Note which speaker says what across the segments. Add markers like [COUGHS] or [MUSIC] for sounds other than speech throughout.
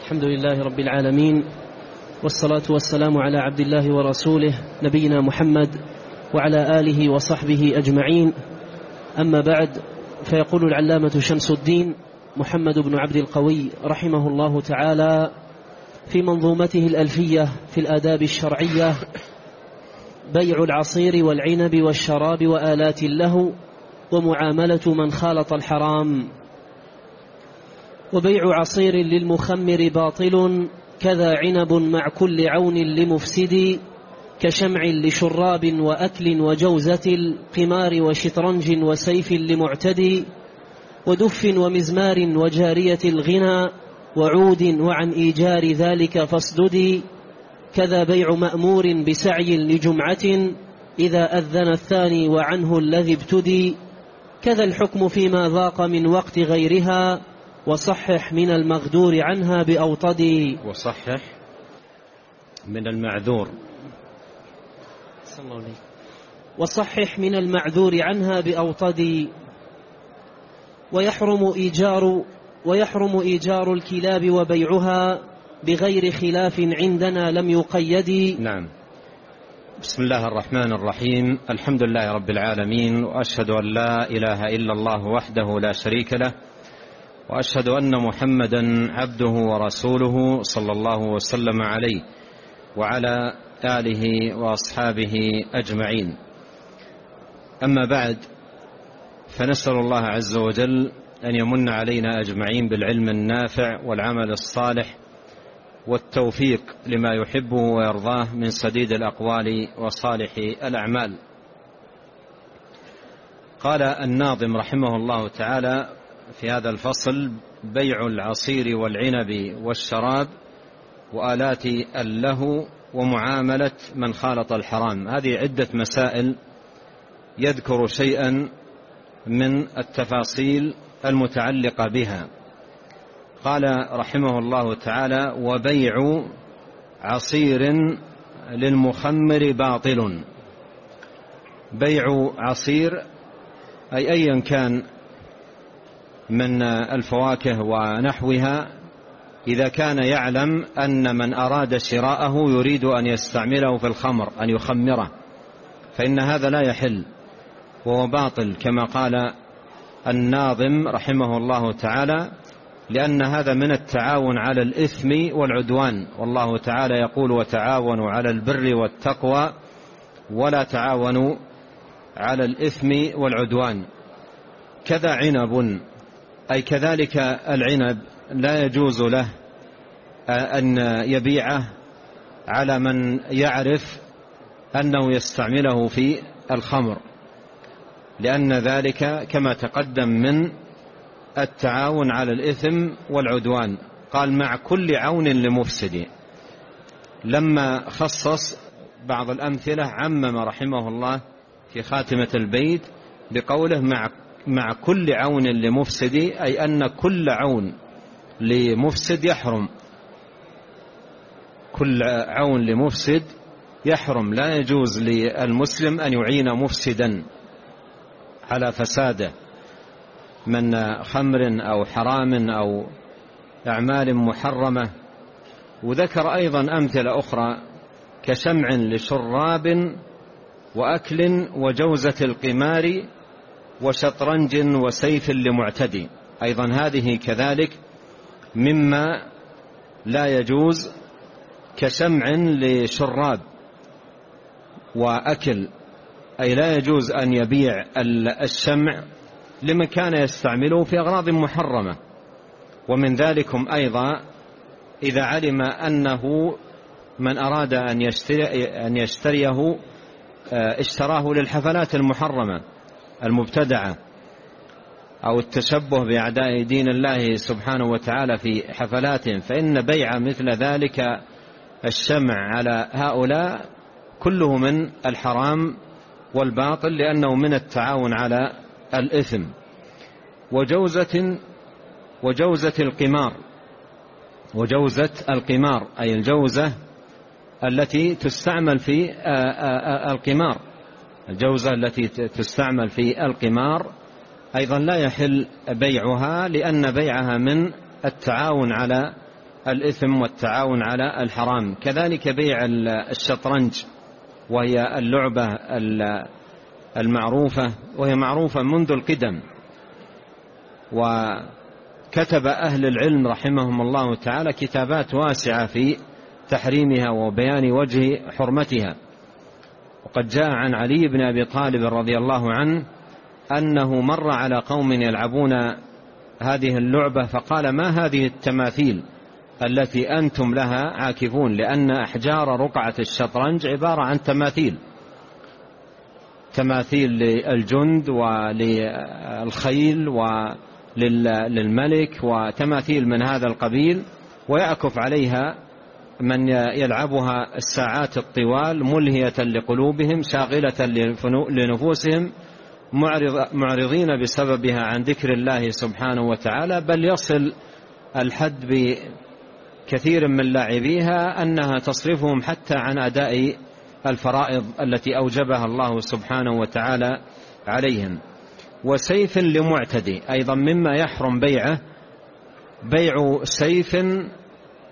Speaker 1: الحمد لله رب العالمين والصلاة والسلام على عبد الله ورسوله نبينا محمد وعلى آله وصحبه أجمعين. أما بعد فيقول العلامة شمس الدين محمد بن عبد القوي رحمه الله تعالى في منظومته الألفية في الآداب الشرعية بيع العصير والعنب والشراب وآلات له ومعاملة من خالط الحرام. وبيع عصير للمخمر باطل كذا عنب مع كل عون لمفسد كشمع لشراب وأكل وجوزة القمار وشطرنج وسيف لمعتدي ودف ومزمار وجارية الغنى وعود وعن إيجار ذلك فاصددي كذا بيع مأمور بسعي لجمعة إذا أذن الثاني وعنه الذي ابتدي. كذا الحكم فيما ذاق من وقت غيرها. وصحح من المغدور عنها بأوطدي
Speaker 2: وصحح من المعذور.
Speaker 1: صلى الله عليه وصحح من المعذور عنها بأوطدي ويحرم إيجار ويحرم إيجار الكلاب وبيعها بغير خلاف عندنا لم يقيد.
Speaker 2: نعم. بسم الله الرحمن الرحيم. الحمد لله رب العالمين وأشهد أن لا إله إلا الله وحده لا شريك له وأشهد أن محمدا عبده ورسوله صلى الله وسلم عليه وعلى آله وأصحابه أجمعين. أما بعد فنسأل الله عز وجل أن يمن علينا أجمعين بالعلم النافع والعمل الصالح والتوفيق لما يحبه ويرضاه من سديد الأقوال وصالح الأعمال. قال الناظم رحمه الله تعالى في هذا الفصل بيع العصير والعنب والشراب وآلات اللهو ومعاملة من خالط الحرام. هذه عدة مسائل يذكر شيئا من التفاصيل المتعلقة بها. قال رحمه الله تعالى وبيع عصير للمخمر باطل. بيع عصير أي أيا كان من الفواكه ونحوها إذا كان يعلم أن من أراد شراءه يريد أن يستعمله في الخمر أن يخمره. فإن هذا لا يحل وهو باطل كما قال الناظم رحمه الله تعالى لأن هذا من التعاون على الإثم والعدوان. والله تعالى يقول وتعاونوا على البر والتقوى ولا تعاونوا على الإثم والعدوان. كذا عنب أي كذلك العنب لا يجوز له أن يبيعه على من يعرف أنه يستعمله في الخمر لأن ذلك كما تقدم من التعاون على الإثم والعدوان. قال مع كل عون لمفسد. لما خصص بعض الأمثلة عمم رحمه الله في خاتمة البيت بقوله مع مع كل عون لمفسد أي أن كل عون لمفسد يحرم. كل عون لمفسد يحرم. لا يجوز للمسلم أن يعين مفسدا على فساده من خمر أو حرام أو أعمال محرمة. وذكر أيضا أمثلة أخرى كشمع لشراب وأكل وجوزة القمار وشطرنج وسيف لمعتدي. أيضا هذه كذلك مما لا يجوز كشمع لشراب وأكل. أي لا يجوز أن يبيع الشمع لمن كان يستعمله في أغراض محرمة. ومن ذلكم أيضا إذا علم أنه من أراد أن, يشتري أن يشتريه اشتراه للحفلات المحرمة. المبتدعة أو التشبه بأعداء دين الله سبحانه وتعالى في حفلاتهم فإن بيع مثل ذلك الشمع على هؤلاء كله من الحرام والباطل لأنه من التعاون على الإثم. وجوزة وجوزة القمار وجوزة القمار أي الجوزة التي تستعمل في القمار. الجوزة التي تستعمل في القمار أيضا لا يحل بيعها لأن بيعها من التعاون على الإثم والتعاون على الحرام. كذلك بيع الشطرنج وهي اللعبة المعروفة وهي معروفة منذ القدم. وكتب أهل العلم رحمهم الله تعالى كتابات واسعة في تحريمها وبيان وجه حرمتها. وقد جاء عن علي بن أبي طالب رضي الله عنه أنه مر على قوم يلعبون هذه اللعبة فقال ما هذه التماثيل التي أنتم لها عاكفون؟ لأن أحجار رقعة الشطرنج عبارة عن تماثيل تماثيل للجند وللخيل وللملك وتماثيل من هذا القبيل ويعكف عليها من يلعبها الساعات الطوال ملهية لقلوبهم شاغلة لنفوسهم معرضين بسببها عن ذكر الله سبحانه وتعالى. بل يصل الحد بكثير من لاعبيها أنها تصرفهم حتى عن أداء الفرائض التي أوجبها الله سبحانه وتعالى عليهم. وسيف لمعتدي أيضا مما يحرم بيعه بيع سيف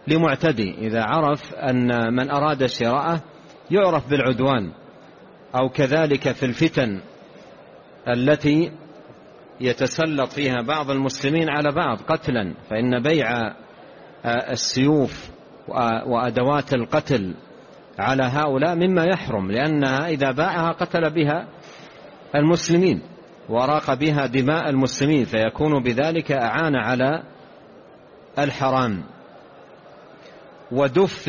Speaker 2: لمعتدي. إذا عرف أن من أراد شراءه يعرف بالعدوان أو كذلك في الفتن التي يتسلط فيها بعض المسلمين على بعض قتلا. فإن بيع السيوف وأدوات القتل على هؤلاء مما يحرم لأنها إذا باعها قتل بها المسلمين وراق بها دماء المسلمين فيكون بذلك أعان على الحرام. ودف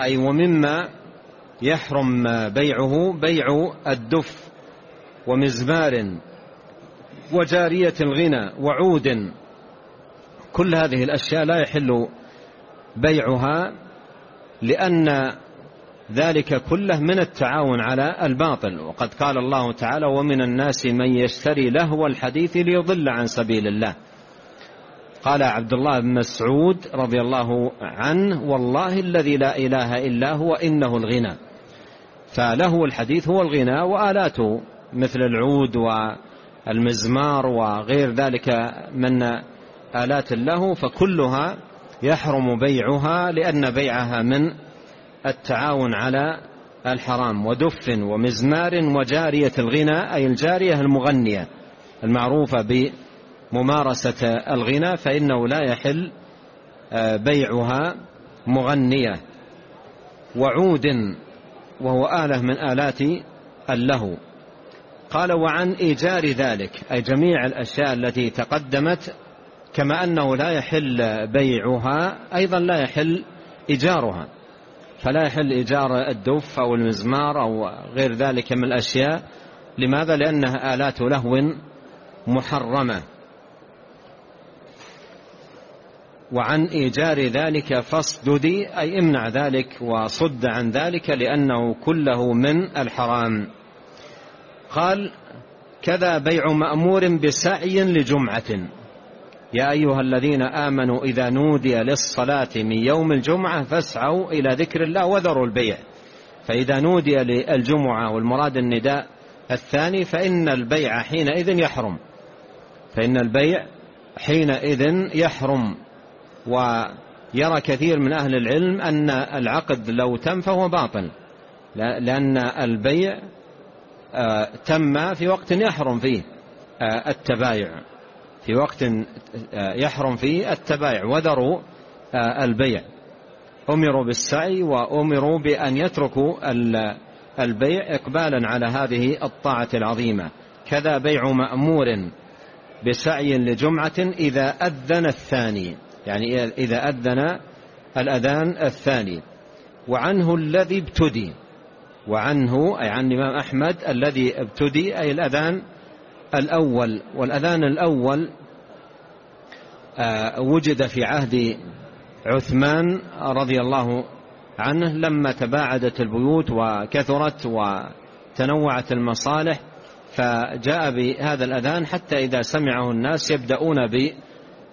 Speaker 2: أي ومما يحرم بيعه بيع الدف ومزمار وجارية الغنى وعود. كل هذه الأشياء لا يحل بيعها لأن ذلك كله من التعاون على الباطل. وقد قال الله تعالى ومن الناس من يشتري لهو الحديث ليضل عن سبيل الله. قال عبد الله بن مسعود رضي الله عنه والله الذي لا إله إلا هو إنه الغنى. فلهو الحديث هو الغنى وآلاته مثل العود والمزمار وغير ذلك من آلات له فكلها يحرم بيعها لأن بيعها من التعاون على الحرام ودف ومزمار وجارية الغنى أي الجارية المغنية المعروفة بممارسة الغنى فإنه لا يحل آه، بيعها مغنية. وعود وهو آلة من آلات اللهو. قال وعن إيجار ذلك أي جميع الأشياء التي تقدمت كما أنه لا يحل بيعها أيضا لا يحل إيجارها. فلا يحل إيجار الدف أو المزمار أو غير ذلك من الأشياء. لماذا؟ لأنها آلات لهو محرمة. وعن إيجار ذلك فاصددي أي امنع ذلك وصد عن ذلك لأنه كله من الحرام. قال كذا بيع مأمور بسعي لجمعة. يا أيها الذين آمنوا إذا نودي للصلاة من يوم الجمعة فاسعوا إلى ذكر الله وذروا البيع. فإذا نودي للجمعة والمراد النداء الثاني فإن البيع حينئذ يحرم. فإن البيع حينئذ يحرم. ويرى كثير من أهل العلم أن العقد لو تم فهو باطل لأن البيع آه، تم في وقت يحرم فيه آه، التبايع. في وقت آه، يحرم فيه التبايع. وذروا البيع. أمروا بالسعي وأمروا بأن يتركوا البيع إقبالا على هذه الطاعة العظيمة. كذا بيع مأمور بسعي لجمعة إذا أذن الثاني. يعني إذا أذن الأذان الثاني. وعنه الذي ابتدي. وعنه أي عن الإمام أحمد الذي ابتدي أي الأذان الأول. والأذان الأول آه، وجد في عهد عثمان رضي الله عنه لما تباعدت البيوت وكثرت وتنوعت المصالح فجاء بهذا الأذان حتى إذا سمعه الناس يبدأون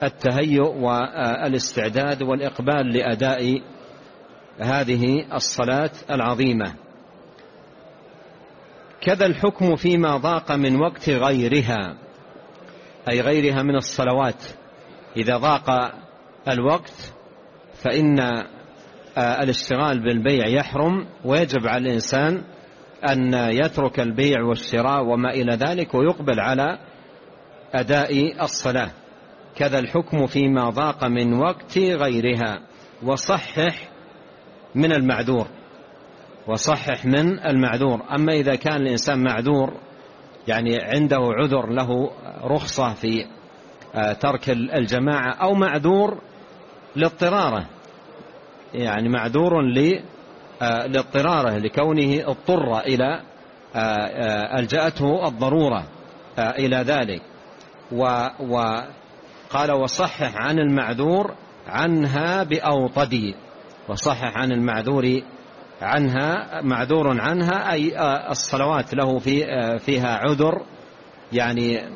Speaker 2: بالتهيؤ والاستعداد والإقبال لأداء هذه الصلاة العظيمة. كذا الحكم فيما ضاق من وقت غيرها أي غيرها من الصلوات. إذا ضاق الوقت فإن آه، الاشتغال بالبيع يحرم ويجب على الإنسان أن يترك البيع والشراء وما إلى ذلك ويقبل على أداء الصلاة. كذا الحكم فيما ضاق من وقت غيرها. وصحح من المعذور. وصحح من المعذور. أما إذا كان الإنسان معذور يعني عنده عذر له رخصة في آه، ترك الجماعة أو معذور لاضطراره. يعني معذور آه، لاضطراره لكونه اضطر إلى آه، ألجأته الضرورة إلى ذلك. وقال وصحح عن المعذور عنها بأوطدي وصحح عن المعذور عنها معذور عنها أي الصلوات له في فيها عذر يعني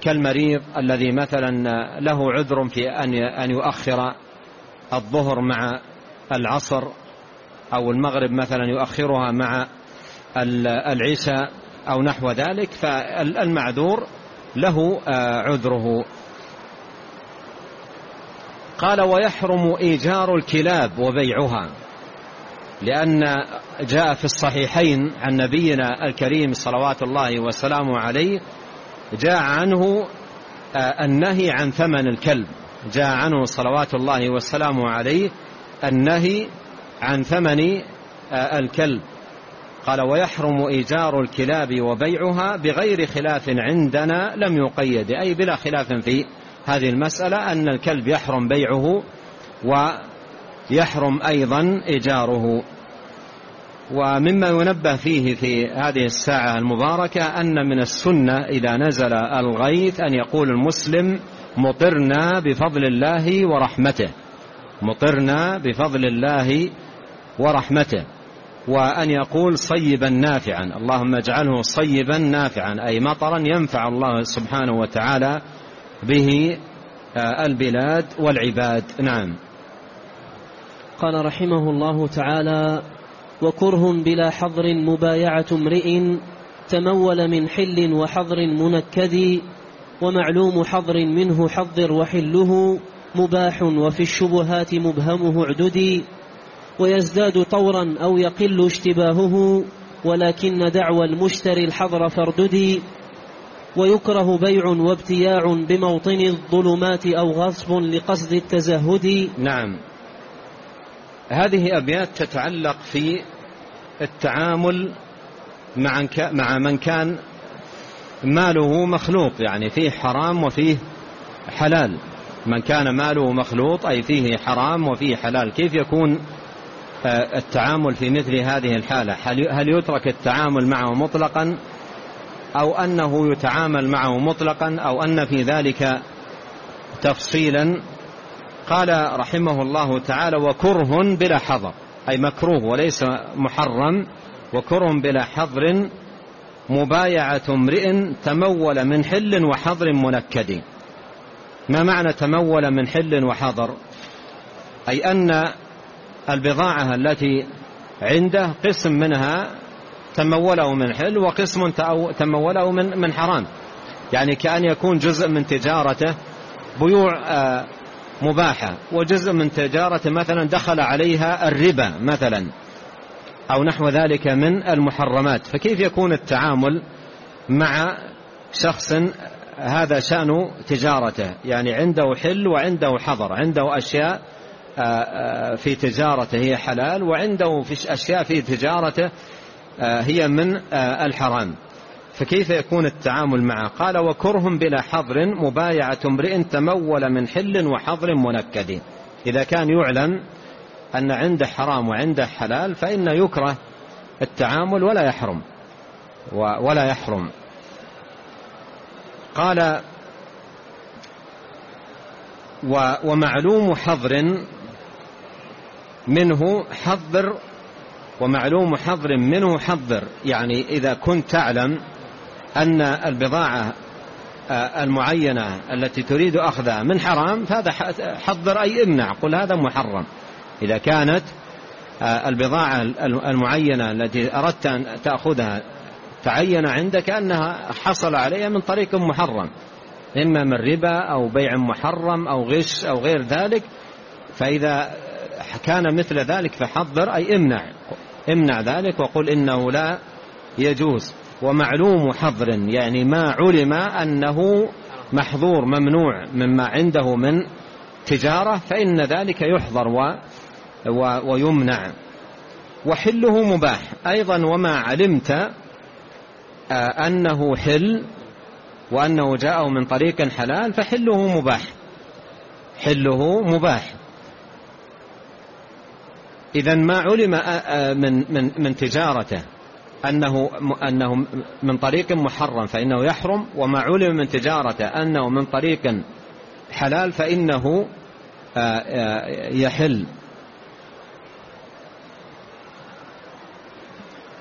Speaker 2: كالمريض الذي مثلا له عذر في أن يؤخر الظهر مع العصر أو المغرب مثلا يؤخرها مع العشاء أو نحو ذلك فالمعذور له عذره. قال ويحرم إيجار الكلاب وبيعها لأن جاء في الصحيحين عن نبينا الكريم صلوات الله وسلامه عليه جاء عنه آه، النهي عن ثمن الكلب جاء عنه صلوات الله وسلامه عليه النهي عن ثمن آه، الكلب. قال ويحرم إيجار الكلاب وبيعها بغير خلاف عندنا لم يقيد أي بلا خلاف في هذه المسألة أن الكلب يحرم بيعه ويحرم أيضا إيجاره. ومما ينبه فيه في هذه الساعة المباركة أن من السنة إذا نزل الغيث أن يقول المسلم مطرنا بفضل الله ورحمته. مطرنا بفضل الله ورحمته. وأن يقول صيبا نافعا. اللهم اجعله صيبا نافعا. أي مطرا ينفع الله سبحانه وتعالى به آه، البلاد والعباد. نعم.
Speaker 1: قال رحمه الله تعالى وكره بلا حظر مبايعة امرئ تمول من حل وحظر منكد ومعلوم حظر منه حظر وحله مباح وفي الشبهات مبهمه اعددي ويزداد طورا أو يقل اشتباهه ولكن دعوى المشتري الحظر فارددي ويكره بيع وابتياع بموطن الظلمات أو غصب لقصد التزهد.
Speaker 2: نعم. هذه أبيات تتعلق في التعامل مع مع من كان ماله مخلوط يعني فيه حرام وفيه حلال. من كان ماله مخلوط أي فيه حرام وفيه حلال. كيف يكون آه، التعامل في مثل هذه الحالة؟ هل يترك التعامل معه مطلقا أو أنه يتعامل معه مطلقا أو أن في ذلك تفصيلا. قال رحمه الله تعالى وكره بلا حظر أي مكروه وليس محرم. وكره بلا حظر مبايعة امرئ تمول من حل وحظر منكد. ما معنى تمول من حل وحظر؟ أي أن البضاعة التي عنده قسم منها تموله من حل وقسم تموله من من حرام. يعني كأن يكون جزء من تجارته بيوع آه، مباحة وجزء من تجارته مثلا دخل عليها الربا مثلا أو نحو ذلك من المحرمات. فكيف يكون التعامل مع شخص هذا شأن تجارته؟ يعني عنده حل وعنده حظر عنده أشياء آه، آه، في تجارته هي حلال وعنده في أشياء في تجارته هي من الحرام. فكيف يكون التعامل معه؟ قال وكره بلا حظر مبايعة امرئ تمول من حل وحظر منكد. إذا كان يعلم أن عنده حرام وعنده حلال فإن يكره التعامل ولا يحرم. ولا يحرم. قال ومعلوم حظر منه حظر ومعلوم حظر منه حظر. يعني إذا كنت تعلم أن البضاعة آه، المعينة التي تريد أخذها من حرام فهذا حظر أي إمنع قل هذا محرم. إذا كانت آه، البضاعة المعينة التي أردت أن تأخذها تعين عندك أنها حصل عليها من طريق محرم. إما من ربا أو بيع محرم أو غش أو غير ذلك فإذا كان مثل ذلك فحضر أي إمنع. امنع ذلك وقل إنه لا يجوز. ومعلوم حظر يعني ما علم أنه محظور ممنوع مما عنده من تجارة فإن ذلك يحظر و و ويمنع. وحله مباح. أيضا وما علمت آه، أنه حل وأنه جاءه من طريق حلال فحله مباح. حله مباح. إذا ما علم آه، آه، من من من تجارته أنه أنه من طريق محرم فإنه يحرم وما علم من تجارته أنه من طريق حلال فإنه يحل.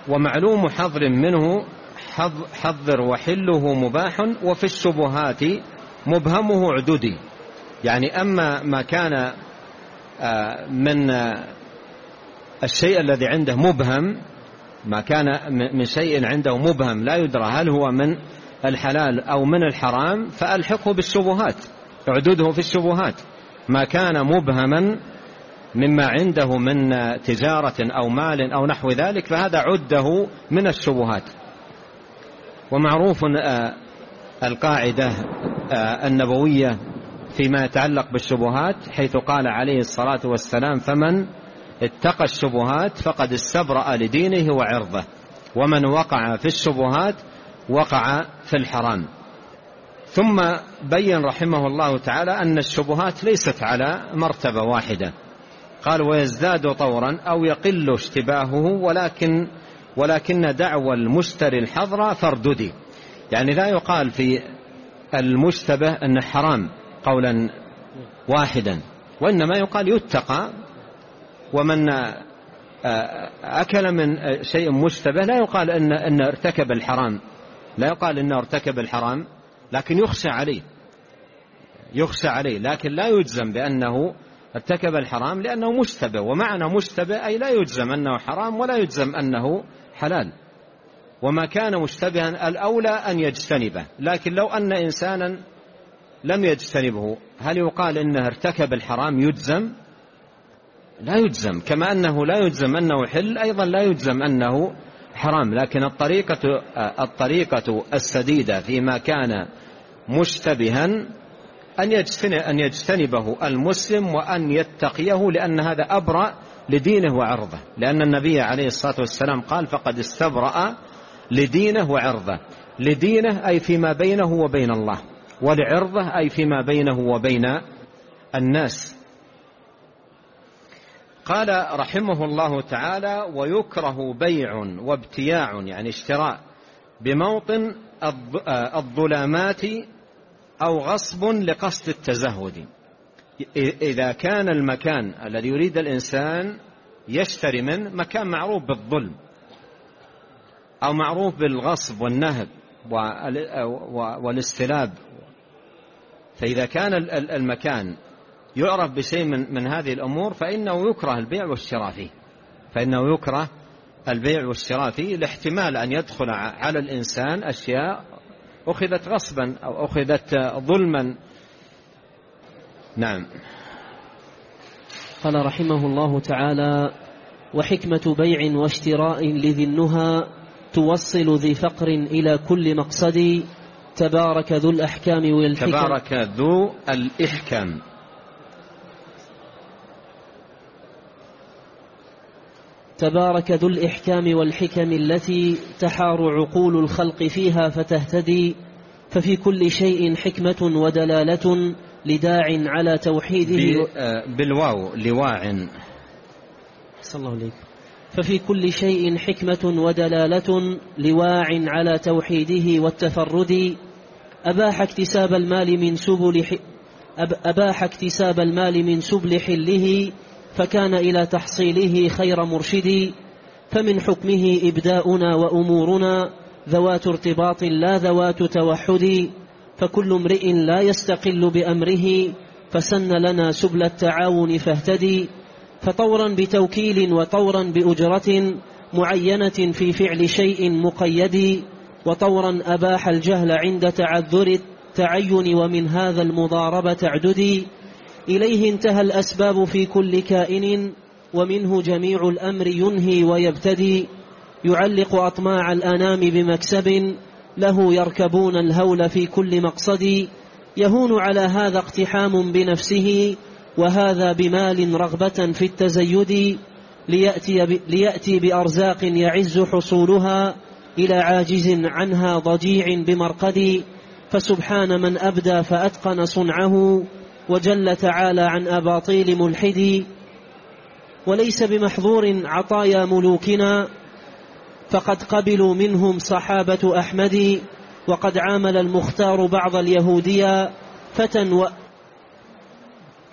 Speaker 2: ومعلوم حظر منه حظر وحله مباح وفي الشبهات مبهمه عددي. يعني أما ما كان آه، من الشيء الذي عنده مبهم ما كان من شيء عنده مبهم لا يدرى هل هو من الحلال أو من الحرام فألحقه بالشبهات اعدده في الشبهات. ما كان مبهما مما عنده من تجارة أو مال أو نحو ذلك فهذا عده من الشبهات. ومعروف آه، القاعدة آه، النبوية فيما يتعلق بالشبهات حيث قال عليه الصلاة والسلام فمن اتقى الشبهات فقد استبرأ لدينه وعرضه ومن وقع في الشبهات وقع في الحرام. ثم بين رحمه الله تعالى أن الشبهات ليست على مرتبة واحدة. قال ويزداد طورا أو يقل اشتباهه ولكن ولكن دعوى المشتري الحظر فرددي يعني لا يقال في المشتبه أنه حرام قولا واحدا وإنما يقال يتقى ومن أكل من شيء مشتبه لا يقال إن, إن ارتكب الحرام. لا يقال إنه ارتكب الحرام لكن يخشى عليه. يخشى عليه لكن لا يجزم بأنه ارتكب الحرام لأنه مشتبه. ومعنى مشتبه أي لا يجزم أنه حرام ولا يجزم أنه حلال. وما كان مشتبها الأولى أن يجتنبه. لكن لو أن إنسانا لم يجتنبه هل يقال إنه ارتكب الحرام يجزم؟ لا يجزم كما أنه لا يجزم أنه حل أيضا لا يجزم أنه حرام لكن الطريقة, الطريقة السديدة فيما كان مشتبها أن أن يجتنبه المسلم وأن يتقيه لأن هذا أبرأ لدينه وعرضه. لأن النبي عليه الصلاة والسلام قال فقد استبرأ لدينه وعرضه. لدينه أي فيما بينه وبين الله ولعرضه أي فيما بينه وبين الناس. قال رحمه الله تعالى ويكره بيع وابتياع يعني اشتراء بموطن الظلامات أو غصب لقصد التزهد إذا كان المكان الذي يريد الإنسان يشتري منه مكان معروف بالظلم أو معروف بالغصب والنهب والإستلاب. فإذا كان المكان يعرف بشيء من, من هذه الأمور فإنه يكره البيع والشراء فيه. فإنه يكره البيع والشراء فيه لاحتمال أن يدخل على الإنسان أشياء أخذت غصبا أو أخذت ظلما. نعم.
Speaker 1: قال رحمه الله تعالى وحكمة بيع واشتراء لذي النهى توصل ذي فقر إلى كل مقصد. تبارك ذو الأحكام والحكم.
Speaker 2: تبارك ذو الإحكام.
Speaker 1: تبارك ذو الإحكام والحكم التي تحار عقول الخلق فيها فتهتدي ففي كل شيء حكمة ودلالة لداع على توحيده
Speaker 2: آه، بالواو لواع.
Speaker 1: صلى الله عليك. ففي كل شيء حكمة ودلالة لواع على توحيده والتفرد. أباح اكتساب المال من سبل أباح اكتساب المال من سبل حله فكان إلى تحصيله خير مرشد فمن حكمه إبداؤنا وأمورنا ذوات ارتباط لا ذوات توحد فكل امرئ لا يستقل بأمره فسن لنا سبل التعاون فاهتدي فطورا بتوكيل وطورا بأجرة معينة في فعل شيء مقيد وطورا أباح الجهل عند تعذر التعين ومن هذا المضاربة تعددي إليه انتهى الأسباب في كل كائن ومنه جميع الأمر ينهي ويبتدي يعلق أطماع الأنام بمكسب له يركبون الهول في كل مقصد يهون على هذا اقتحام بنفسه وهذا بمال رغبة في التزيد ليأتي, ليأتي بأرزاق يعز حصولها إلى عاجز عنها ضجيع بمرقد فسبحان من أبدى فأتقن صنعه وجل تعالى عن أباطيل ملحد وليس بمحظور عطايا ملوكنا فقد قبلوا منهم صحابة أحمد وقد عامل المختار بعض اليهودية فتى و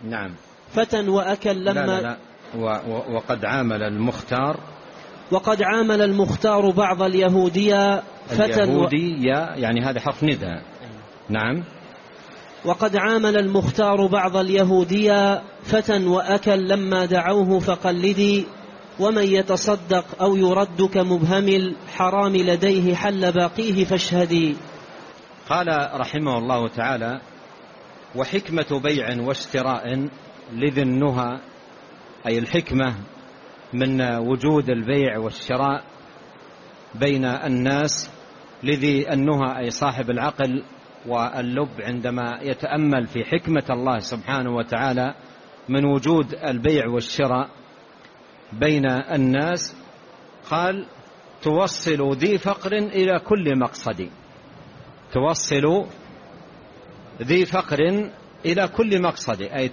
Speaker 2: نعم.
Speaker 1: فتى وأكل لما
Speaker 2: لا لا. لا وقد عامل المختار.
Speaker 1: وقد عامل المختار بعض اليهودية
Speaker 2: فتى اليهودية يعني هذا حرف ندى نعم.
Speaker 1: وقد عامل المختار بعض اليهودية فتى وأكل لما دعوه فقلدي ومن يتصدق أو يرد كمبهم الحرام لديه حل باقيه فاشهدي.
Speaker 2: قال رحمه الله تعالى وحكمة بيع واشتراء لذي النهى أي الحكمة من وجود البيع والشراء بين الناس لذي النهى أي صاحب العقل واللب عندما يتأمل في حكمة الله سبحانه وتعالى من وجود البيع والشراء بين الناس قال توصل ذي فقر إلى كل مقصد. توصل ذي فقر إلى كل مقصد. أي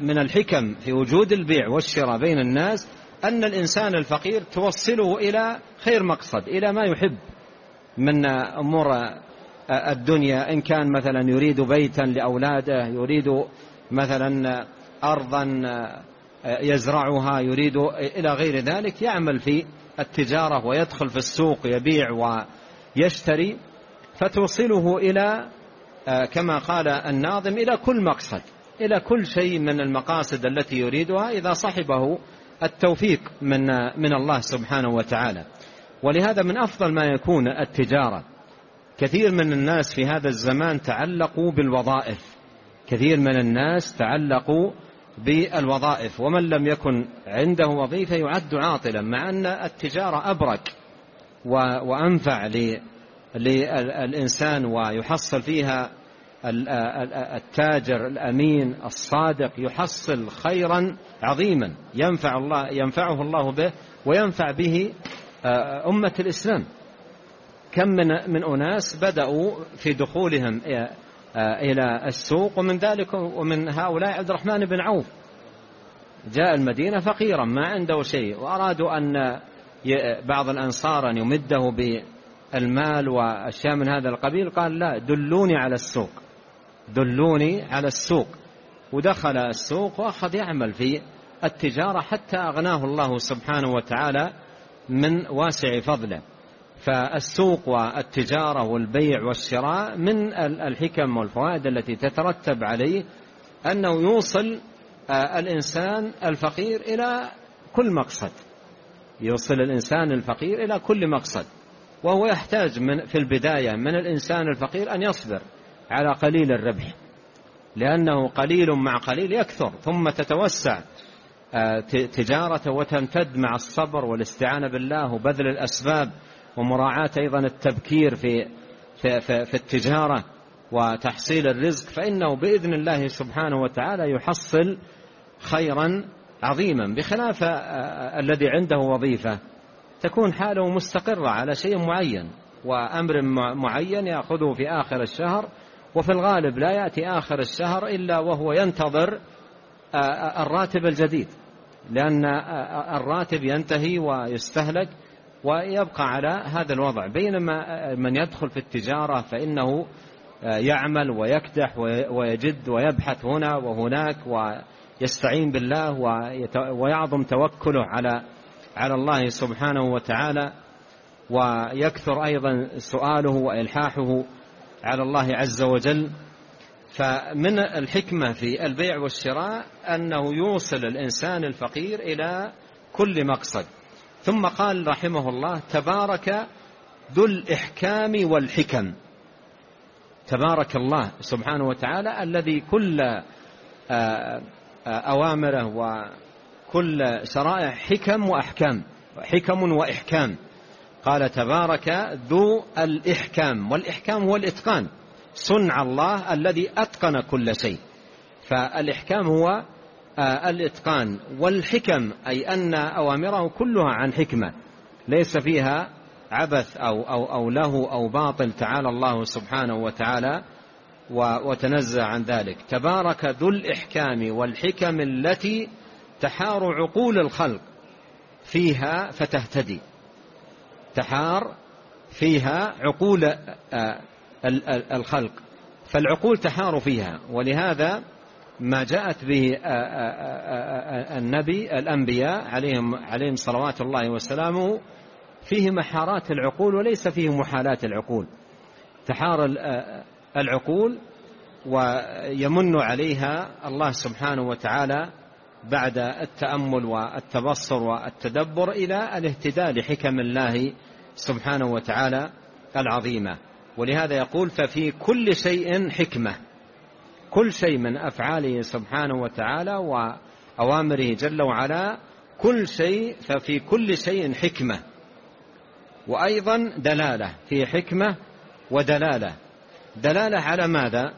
Speaker 2: من الحكم في وجود البيع والشراء بين الناس أن الإنسان الفقير توصله إلى خير مقصد إلى ما يحب من أمور الدنيا. إن كان مثلا يريد بيتا لأولاده يريد مثلا أرضا يزرعها يريد إلى غير ذلك يعمل في التجارة ويدخل في السوق يبيع ويشتري فتوصله إلى كما قال الناظم إلى كل مقصد إلى كل شيء من المقاصد التي يريدها إذا صحبه التوفيق من من الله سبحانه وتعالى. ولهذا من أفضل ما يكون التجارة. كثير من الناس في هذا الزمان تعلقوا بالوظائف. كثير من الناس تعلقوا بالوظائف. ومن لم يكن عنده وظيفة يعد عاطلا مع أن التجارة أبرك وأنفع للإنسان ويحصل فيها التاجر الأمين الصادق يحصل خيرا عظيما. ينفع الله ينفعه الله به وينفع به أمة الإسلام. كم من من أناس بدأوا في دخولهم إلى السوق ومن ذلك ومن هؤلاء عبد الرحمن بن عوف. جاء المدينة فقيرا ما عنده شيء وأرادوا أن بعض الأنصار أن يمده بالمال وأشياء من هذا القبيل. قال لا دلوني على السوق دلوني على السوق. ودخل السوق وأخذ يعمل في التجارة حتى أغناه الله سبحانه وتعالى من واسع فضله. فالسوق والتجارة والبيع والشراء من الحكم والفوائد التي تترتب عليه أنه يوصل الإنسان الفقير إلى كل مقصد. يوصل الإنسان الفقير إلى كل مقصد. وهو يحتاج من في البداية من الإنسان الفقير أن يصبر على قليل الربح. لأنه قليل مع قليل يكثر ثم تتوسع تجارته وتمتد مع الصبر والاستعانة بالله وبذل الأسباب ومراعاة أيضا التبكير في في, في, في التجارة وتحصيل الرزق فإنه بإذن الله سبحانه وتعالى يحصل خيرا عظيما بخلاف الذي عنده وظيفة. تكون حاله مستقرة على شيء معين وأمر معين يأخذه في آخر الشهر وفي الغالب لا يأتي آخر الشهر إلا وهو ينتظر الراتب الجديد. لأن الراتب ينتهي ويستهلك ويبقى على هذا الوضع. بينما من يدخل في التجارة فإنه يعمل ويكدح ويجد ويبحث هنا وهناك ويستعين بالله ويعظم توكله على على الله سبحانه وتعالى ويكثر أيضا سؤاله وإلحاحه على الله عز وجل. فمن الحكمة في البيع والشراء أنه يوصل الإنسان الفقير إلى كل مقصد. ثم قال رحمه الله تبارك ذو الإحكام والحكم. تبارك الله سبحانه وتعالى الذي كل أوامره وكل شرائع حكم وأحكام حكم وإحكام. قال تبارك ذو الإحكام والإحكام هو الإتقان. صنع الله الذي أتقن كل شيء. فالإحكام هو الإتقان والحكم أي أن أوامره كلها عن حكمة ليس فيها عبث أو, أو, أو له أو باطل تعالى الله سبحانه وتعالى وتنزه عن ذلك. تبارك ذو الإحكام والحكم التي تحار عقول الخلق فيها فتهتدي. تحار فيها عقول آه، الخلق. فالعقول تحار فيها ولهذا ما جاءت به آه، آه، النبي الأنبياء عليهم عليهم صلوات الله وسلامه فيه محارات العقول وليس فيه محالات العقول. تحار العقول ويمن عليها الله سبحانه وتعالى بعد التأمل والتبصر والتدبر إلى الاهتداء لحكم الله سبحانه وتعالى العظيمة. ولهذا يقول ففي كل شيء حكمة. كل شيء من أفعاله سبحانه وتعالى وأوامره جل وعلا كل شيء ففي كل شيء حكمة. وأيضا دلالة في حكمة ودلالة. دلالة على ماذا؟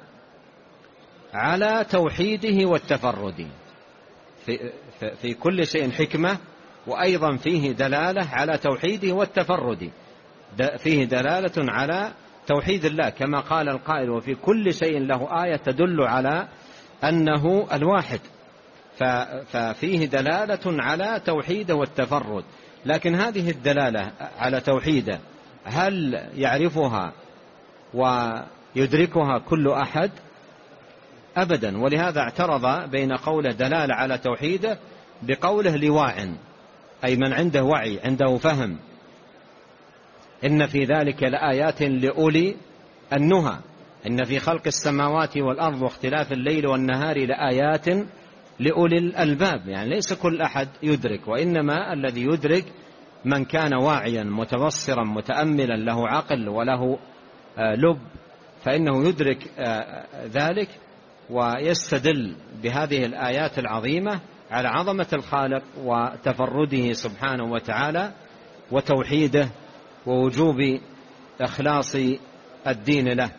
Speaker 2: على توحيده والتفرد. في, في كل شيء حكمة وأيضا فيه دلالة على توحيده والتفرد. فيه دلالة على توحيد الله كما قال القائل وفي كل شيء له آية تدل على أنه الواحد. ففيه دلالة على توحيده والتفرد. لكن هذه الدلالة على توحيده هل يعرفها ويدركها كل أحد؟ أبدا. ولهذا اعترض بين قوله دلالة على توحيده بقوله لواع أي من عنده وعي عنده فهم. إن في ذلك لآيات لأولي النهى. إن في خلق السماوات والأرض واختلاف الليل والنهار لآيات لأولي الألباب. يعني ليس كل أحد يدرك وإنما الذي يدرك من كان واعيا متبصرا متأملا له عقل وله آه، لب فإنه يدرك آه، ذلك ويستدل بهذه الآيات العظيمة على عظمة الخالق وتفرده سبحانه وتعالى وتوحيده ووجوب إخلاص الدين له.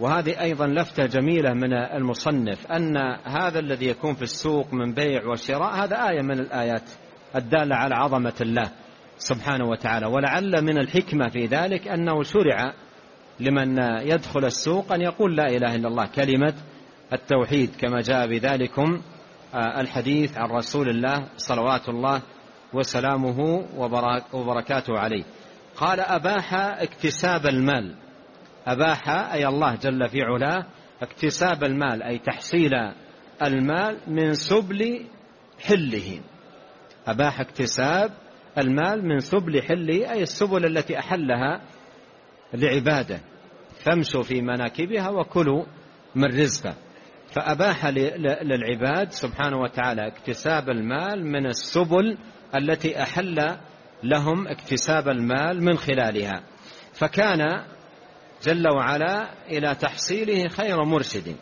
Speaker 2: وهذه أيضا لفتة جميلة من المصنف أن هذا الذي يكون في السوق من بيع وشراء هذا آية من الآيات الدالة على عظمة الله سبحانه وتعالى. ولعل من الحكمة في ذلك أنه شرع لمن يدخل السوق أن يقول لا إله إلا الله كلمة التوحيد كما جاء بذلكم آه، الحديث عن رسول الله صلوات الله وسلامه وبركاته عليه. قال أباح اكتساب المال. أباح أي الله جل في علاه اكتساب المال أي تحصيل المال من سبل حله. أباح اكتساب المال من سبل حله أي السبل التي أحلها لعباده. فامشوا في مناكبها وكلوا من رزقه. فأباح للعباد سبحانه وتعالى اكتساب المال من السبل التي أحل لهم اكتساب المال من خلالها. فكان جل وعلا إلى تحصيله خير مرشد.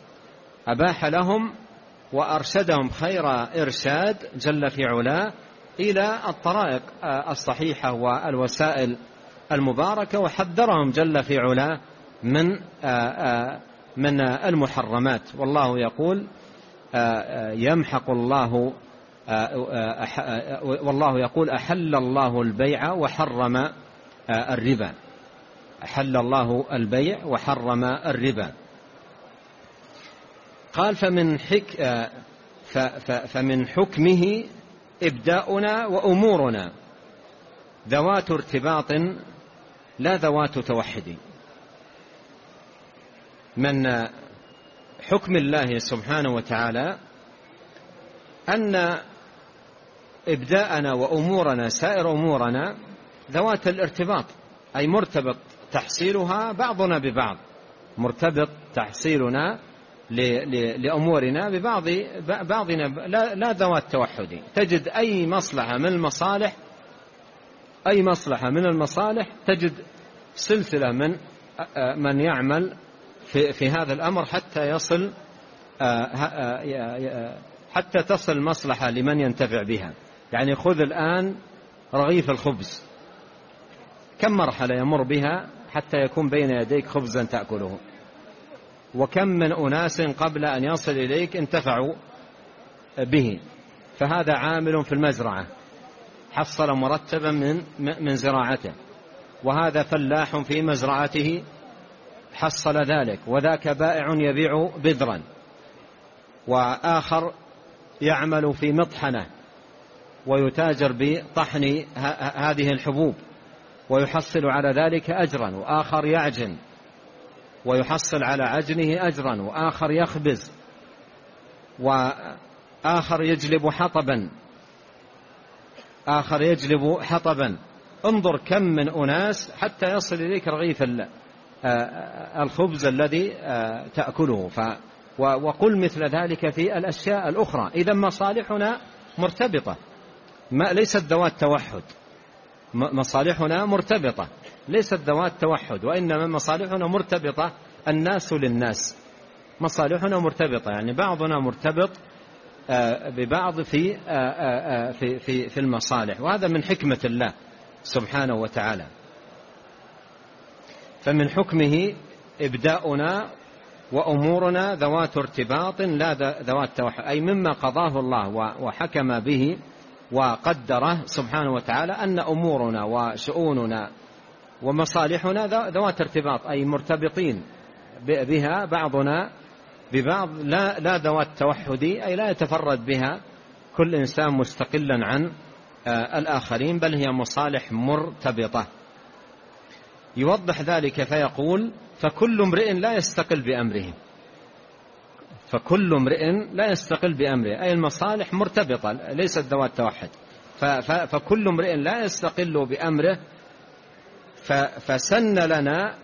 Speaker 2: أباح لهم وأرشدهم خير إرشاد جل في علاه إلى الطرائق الصحيحة والوسائل المباركة وحذرهم جل في علاه من من المحرمات. والله يقول يمحق الله والله يقول أحل الله البيع وحرم الربا. أحل الله البيع وحرم الربا. قال فمن حك فمن حكمه إبداؤنا وأمورنا. ذوات ارتباط لا ذوات توحد. من حكم الله سبحانه وتعالى أن إبداءنا وأمورنا سائر أمورنا ذوات الارتباط أي مرتبط تحصيلها بعضنا ببعض مرتبط تحصيلنا لأمورنا ببعض بعضنا لا, ذوات توحد. تجد أي مصلحة من المصالح أي مصلحة من المصالح تجد سلسلة من من يعمل في, في هذا الأمر حتى يصل حتى تصل المصلحة لمن ينتفع بها. يعني خذ الآن رغيف الخبز. كم مرحلة يمر بها حتى يكون بين يديك خبزا تأكله؟ وكم من أناس قبل أن يصل إليك انتفعوا به؟ فهذا عامل في المزرعة. حصل مرتبا من من زراعته. وهذا فلاح في مزرعته حصل ذلك. وذاك بائع يبيع بذرا. وآخر يعمل في مطحنة. ويتاجر بطحن هذه الحبوب ويحصل على ذلك أجرا وآخر يعجن ويحصل على عجنه أجرا وآخر يخبز وآخر يجلب حطبا آخر يجلب حطبا. انظر كم من أناس حتى يصل إليك رغيف الخبز الذي تأكله. ف وقل مثل ذلك في الأشياء الأخرى. إذا مصالحنا مرتبطة. ما ليست ذوات توحد. مصالحنا مرتبطة. ليست ذوات توحد وإنما مصالحنا مرتبطة الناس للناس. مصالحنا مرتبطة يعني بعضنا مرتبط ببعض في في في في المصالح. وهذا من حكمة الله سبحانه وتعالى. فمن حكمه إبداؤنا وأمورنا ذوات ارتباط لا ذوات توحد أي مما قضاه الله وحكم به وقدره سبحانه وتعالى أن أمورنا وشؤوننا ومصالحنا ذوات ارتباط أي مرتبطين بها بعضنا ببعض لا, لا ذوات توحد أي لا يتفرد بها كل إنسان مستقلا عن الآخرين بل هي مصالح مرتبطة. يوضح ذلك فيقول فكل امرئ لا يستقل بأمره. فكل امرئ لا يستقل بأمره. أي المصالح مرتبطة ليست ذوات توحد. فكل امرئ لا يستقل بأمره فسن لنا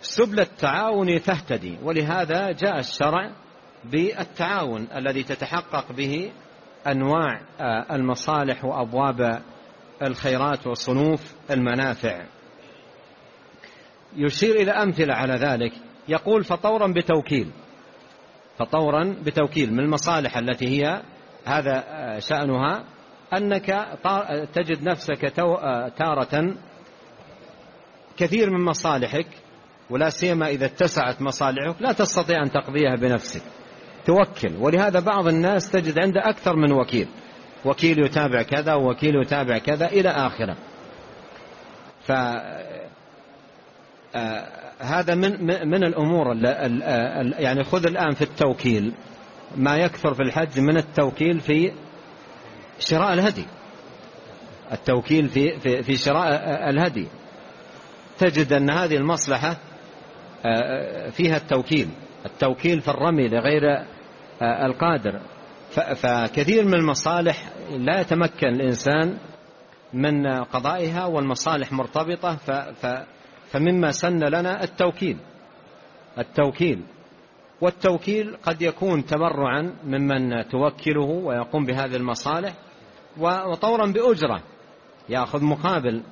Speaker 2: سبل التعاون تهتدي. ولهذا جاء الشرع بالتعاون الذي تتحقق به أنواع المصالح وأبواب الخيرات وصنوف المنافع. يشير إلى أمثلة على ذلك. يقول فطورا بتوكيل. فطورا بتوكيل من المصالح التي هي هذا شأنها أنك تجد نفسك تارة كثير من مصالحك ولا سيما إذا اتسعت مصالحك لا تستطيع أن تقضيها بنفسك. توكل. ولهذا بعض الناس تجد عنده أكثر من وكيل. وكيل يتابع كذا ووكيل يتابع كذا إلى آخره. ف هذا من من الأمور يعني خذ الآن في التوكيل. ما يكثر في الحج من التوكيل في شراء الهدي. التوكيل في في في شراء الهدي. تجد أن هذه المصلحة فيها التوكيل. التوكيل في الرمي لغير القادر. فكثير من المصالح لا يتمكن الإنسان من قضائها والمصالح مرتبطة فمما سن لنا التوكيل. التوكيل. والتوكيل قد يكون تبرعا ممن توكله ويقوم بهذه المصالح وطورا بأجرة. يأخذ مقابل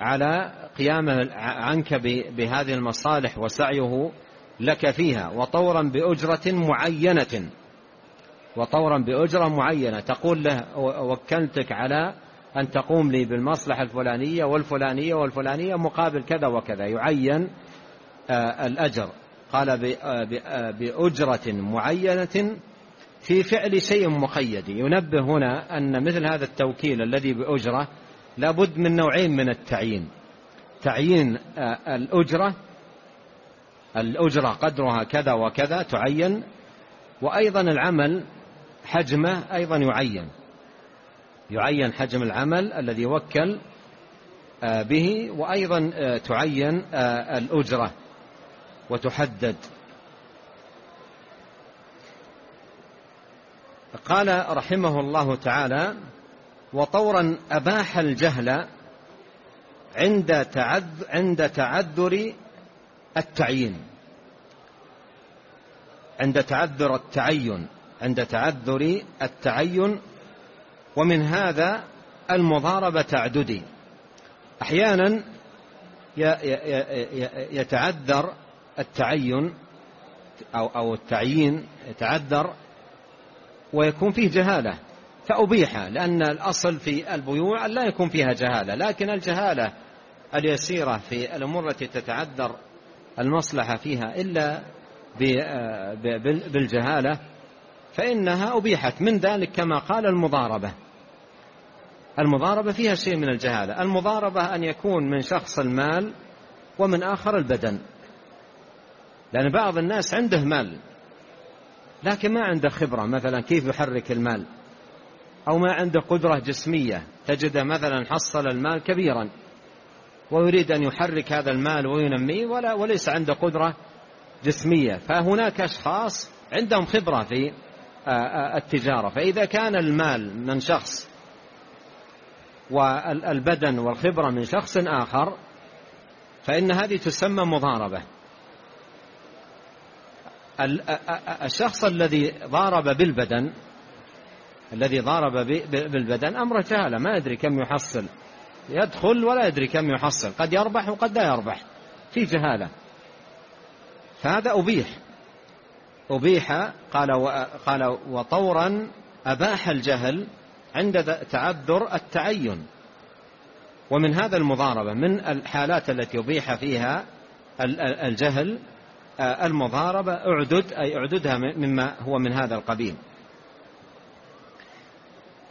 Speaker 2: على قيامه عنك بهذه المصالح وسعيه لك فيها. وطورا بأجرة معينة. وطورا بأجرة معينة. تقول له وكلتك على أن تقوم لي بالمصلحة الفلانية والفلانية والفلانية مقابل كذا وكذا. يعين آه، الأجر. قال آه، آه، بأجرة معينة في فعل شيء مقيد. ينبه هنا أن مثل هذا التوكيل الذي بأجرة لابد من نوعين من التعيين. تعيين الأجرة الأجرة قدرها كذا وكذا تعين وأيضا العمل حجمه أيضا يعين. يعين حجم العمل الذي وكل آه، به وأيضا آه، تعين آه، الأجرة وتحدد. قال رحمه الله تعالى وطورا أباح الجهل عند عند تعذر التعيين. عند تعذر التعين عند تعذر التعين ومن هذا المضاربة تعددي. أحيانا يتعذر التعين أو, أو التعيين يتعذر ويكون فيه جهالة. فأبيح لأن الأصل في البيوع لا يكون فيها جهالة لكن الجهالة اليسيرة في الأمور التي تتعذر المصلحة فيها إلا بالجهالة فإنها أبيحت. من ذلك كما قال المضاربة. المضاربة فيها شيء من الجهالة. المضاربة أن يكون من شخص المال ومن آخر البدن. لأن بعض الناس عنده مال لكن ما عنده خبرة. مثلا كيف يحرك المال؟ أو ما عنده قدرة جسمية. تجده مثلا حصل المال كبيرا ويريد أن يحرك هذا المال وينميه ولا وليس عنده قدرة جسمية. فهناك أشخاص عندهم خبرة في التجارة. فإذا كان المال من شخص والبدن والخبرة من شخص آخر فإن هذه تسمى مضاربة. الشخص الذي ضارب بالبدن الذي ضارب بالبدن أمر جهالة ما يدري كم يحصل. يدخل ولا يدري كم يحصل قد يربح وقد لا يربح. في جهالة. فهذا أبيح. أبيح قال قال وطورا أباح الجهل عند تعذر التعين. ومن هذا المضاربة من الحالات التي أبيح فيها الجهل المضاربة اعدد أي اعددها مما هو من هذا القبيل.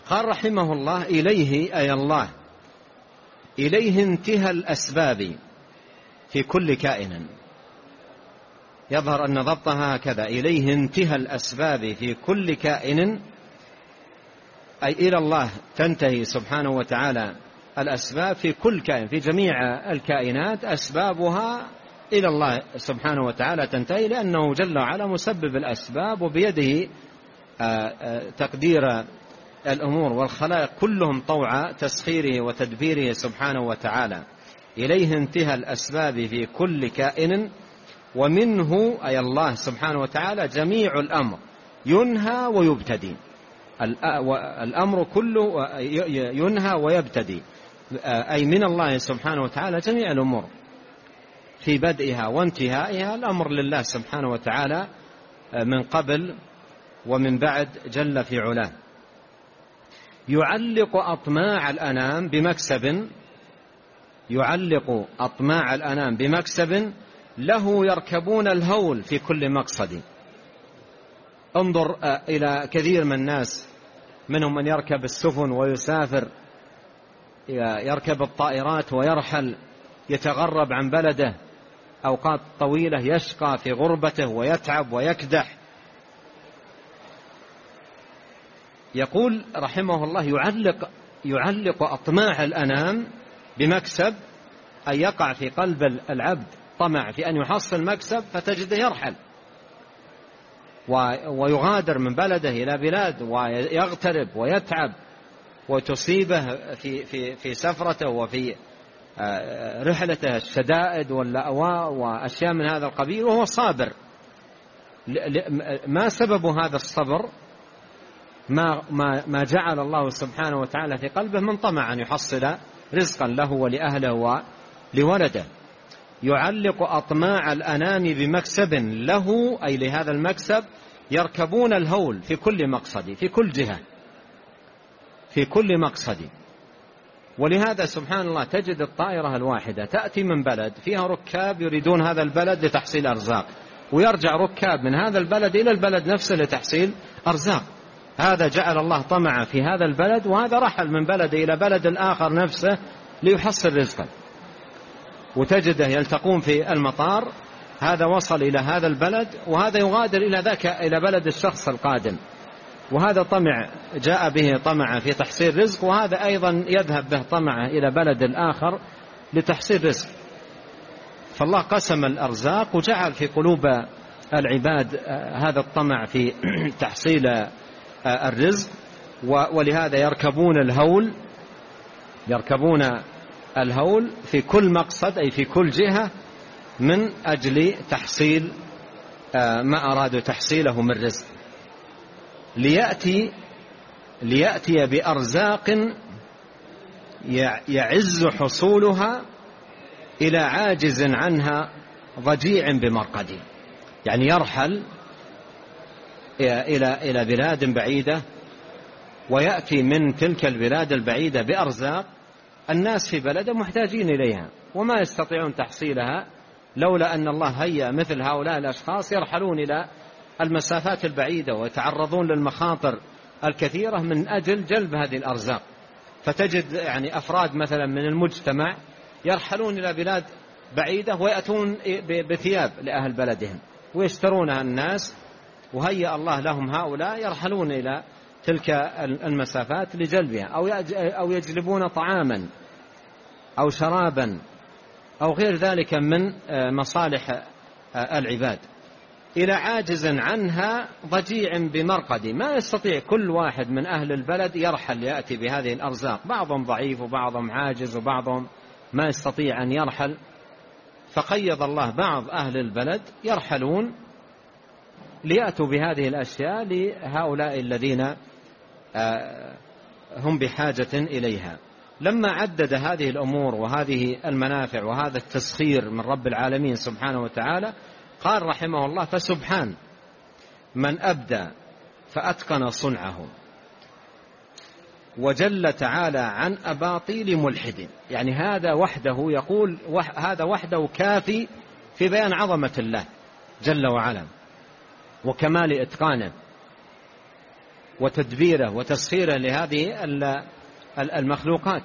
Speaker 2: قال رحمه الله إليه أي الله إليه انتهى الأسباب في كل كائن. يظهر أن ضبطها هكذا إليه انتهى الأسباب في كل كائن أي إلى الله تنتهي سبحانه وتعالى الأسباب في كل كائن في جميع الكائنات أسبابها إلى الله سبحانه وتعالى تنتهي لأنه جل وعلا مسبب الأسباب وبيده تقدير الأمور والخلائق كلهم طوع تسخيره وتدبيره سبحانه وتعالى. إليه انتهى الأسباب في كل كائن ومنه أي الله سبحانه وتعالى جميع الأمر ينهى ويبتدي. الأمر كله ينهى ويبتدي. أي من الله سبحانه وتعالى جميع الأمور. في بدئها وانتهائها الأمر لله سبحانه وتعالى من قبل ومن بعد جل في علاه. يعلق أطماع الأنام بمكسب يعلق أطماع الأنام بمكسب له يركبون الهول في كل مقصد. انظر إلى كثير من الناس منهم من يركب السفن ويسافر يركب الطائرات ويرحل يتغرب عن بلده أوقات طويلة يشقى في غربته ويتعب ويكدح. يقول رحمه الله يعلق يعلق أطماع الأنام بمكسب أن يقع في قلب العبد طمع في أن يحصل مكسب فتجده يرحل. ويغادر من بلده إلى بلاد ويغترب ويتعب وتصيبه في في في سفرته وفي آه، رحلته الشدائد واللأواء وأشياء من هذا القبيل وهو صابر. ما سبب هذا الصبر؟ ما, ما, ما جعل الله سبحانه وتعالى في قلبه من طمع أن يحصل رزقا له ولأهله ولولده يعلق أطماع الأنام بمكسب له أي لهذا المكسب يركبون الهول في كل مقصد في كل جهة في كل مقصد. ولهذا سبحان الله تجد الطائرة الواحدة تأتي من بلد فيها ركاب يريدون هذا البلد لتحصيل أرزاق ويرجع ركاب من هذا البلد إلى البلد نفسه لتحصيل أرزاق. هذا جعل الله طمع في هذا البلد وهذا رحل من بلد إلى بلد الآخر نفسه ليحصل رزقا. وتجده يلتقون في المطار هذا وصل إلى هذا البلد وهذا يغادر إلى ذاك إلى بلد الشخص القادم. وهذا طمع جاء به طمع في تحصيل رزق وهذا أيضا يذهب به طمع إلى بلد الآخر لتحصيل رزق. فالله قسم الأرزاق وجعل في قلوب العباد هذا الطمع في [CLEARS THROAT] تحصيل الرزق. ولهذا يركبون الهول يركبون الهول في كل مقصد أي في كل جهة من أجل تحصيل ما أرادوا تحصيله من رزق. ليأتي ليأتي بأرزاق يعز حصولها إلى عاجز عنها ضجيع بمرقد يعني يرحل إلى إلى بلاد بعيدة ويأتي من تلك البلاد البعيدة بأرزاق الناس في بلده محتاجين إليها وما يستطيعون تحصيلها لولا أن الله هيأ مثل هؤلاء الأشخاص يرحلون إلى المسافات البعيدة ويتعرضون للمخاطر الكثيرة من أجل جلب هذه الأرزاق. فتجد يعني أفراد مثلا من المجتمع يرحلون إلى بلاد بعيدة ويأتون بثياب لأهل بلدهم ويشترونها الناس وهيأ الله لهم هؤلاء يرحلون إلى تلك المسافات لجلبها أو يجلبون طعاما أو شرابا أو غير ذلك من مصالح العباد. إلى عاجز عنها ضجيع بمرقد. ما يستطيع كل واحد من أهل البلد يرحل يأتي بهذه الأرزاق. بعضهم ضعيف وبعضهم عاجز وبعضهم ما يستطيع أن يرحل. فقيض الله بعض أهل البلد يرحلون ليأتوا بهذه الأشياء لهؤلاء الذين آه، هم بحاجة إليها. لما عدد هذه الأمور وهذه المنافع وهذا التسخير من رب العالمين سبحانه وتعالى قال رحمه الله فسبحان من أبدى فأتقن صنعه. وجل تعالى عن أباطيل ملحد. يعني هذا وحده يقول هذا وحده كافي في بيان عظمة الله جل وعلا وكمال إتقانه. وتدبيره وتسخيره لهذه المخلوقات.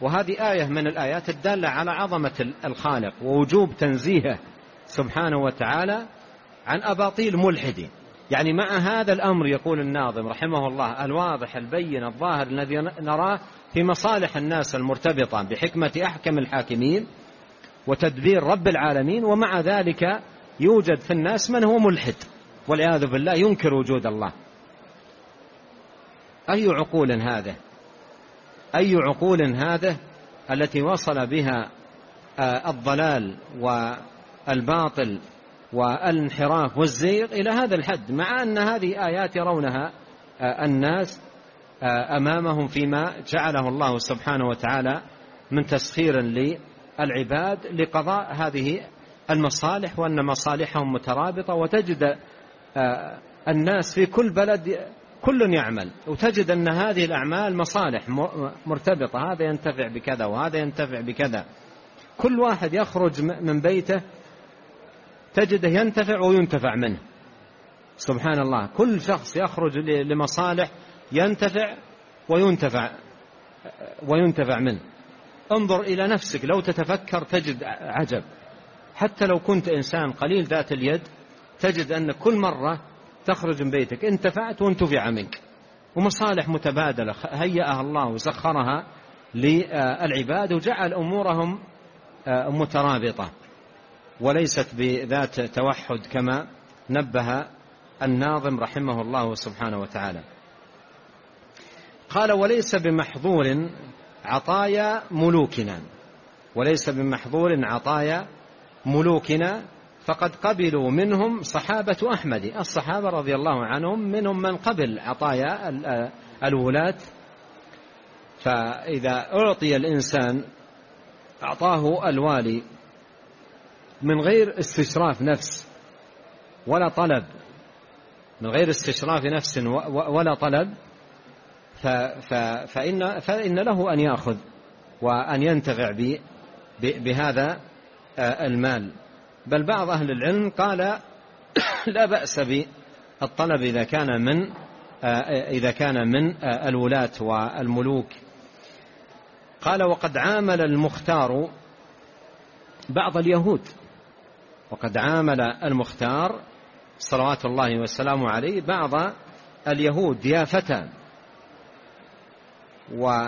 Speaker 2: وهذه آية من الآيات الدالة على عظمة الخالق ووجوب تنزيهه سبحانه وتعالى عن أباطيل ملحدين. يعني مع هذا الأمر يقول الناظم رحمه الله الواضح البين الظاهر الذي نراه في مصالح الناس المرتبطة بحكمة أحكم الحاكمين وتدبير رب العالمين ومع ذلك يوجد في الناس من هو ملحد. والعياذ بالله ينكر وجود الله. أي عقول هذا أي عقول هذا التي وصل بها آه، الضلال والباطل والانحراف والزيغ إلى هذا الحد مع أن هذه آيات يرونها آه، الناس آه، أمامهم فيما جعله الله سبحانه وتعالى من تسخير للعباد لقضاء هذه المصالح وأن مصالحهم مترابطة وتجد الناس في كل بلد كل يعمل. وتجد أن هذه الأعمال مصالح مرتبطة. هذا ينتفع بكذا وهذا ينتفع بكذا. كل واحد يخرج من بيته تجده ينتفع وينتفع منه. سبحان الله. كل شخص يخرج لمصالح ينتفع وينتفع وينتفع منه. انظر إلى نفسك. لو تتفكر تجد عجب. حتى لو كنت إنسان قليل ذات اليد تجد أن كل مرة تخرج من بيتك انتفعت وانتفع منك. ومصالح متبادلة هيأها الله وسخرها للعباد وجعل أمورهم آه، مترابطة. وليست بذات توحد كما نبه الناظم رحمه الله سبحانه وتعالى. قال وليس بمحظور عطايا ملوكنا. وليس بمحظور عطايا ملوكنا فقد قبلوا منهم صحابة أحمد. الصحابة رضي الله عنهم منهم من قبل عطايا الولاة. فإذا أعطي الإنسان أعطاه الوالي من غير استشراف نفس ولا طلب من غير استشراف نفس ولا طلب فإن, فإن له أن يأخذ وأن ينتفع بهذا المال. بل بعض أهل العلم قال [COUGHS] لا بأس بالطلب إذا كان من إذا كان من الولاة والملوك. قال وقد عامل المختار بعض اليهود. وقد عامل المختار صلوات الله والسلام عليه بعض اليهود ضيافة و